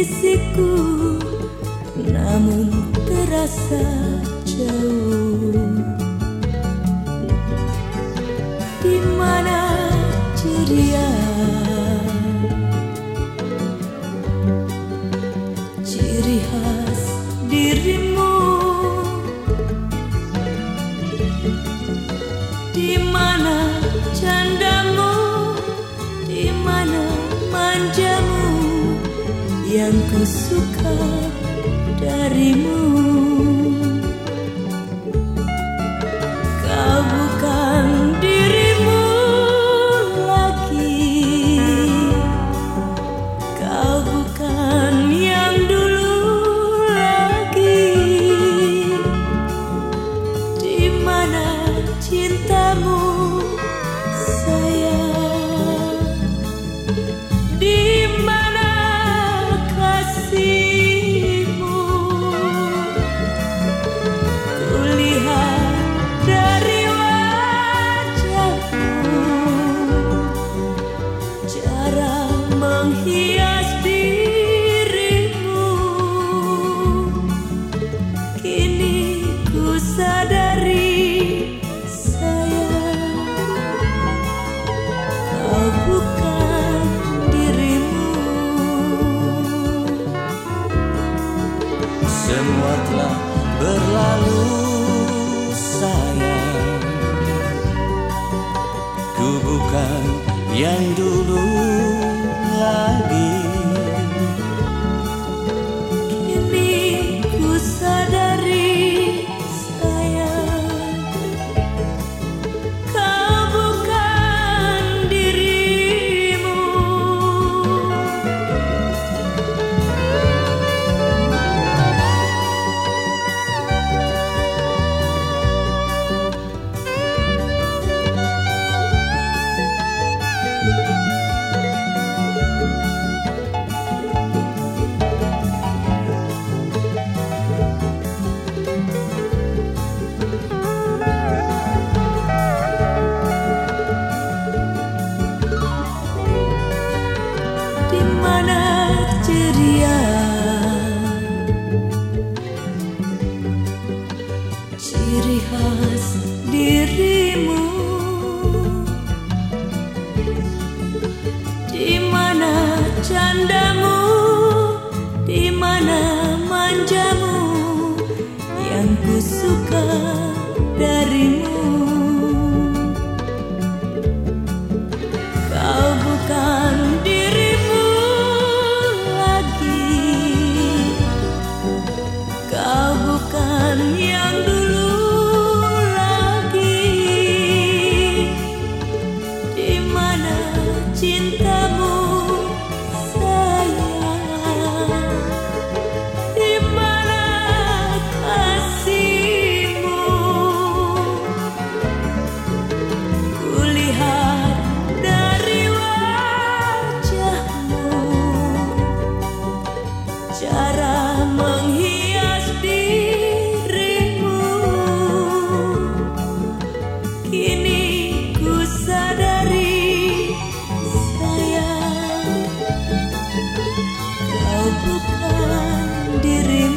sisiku namun terasa jauh. Yang ku suka darimu. yang dulu candamu di mana manjamu yang ku suka darimu. menyembuhkan diri.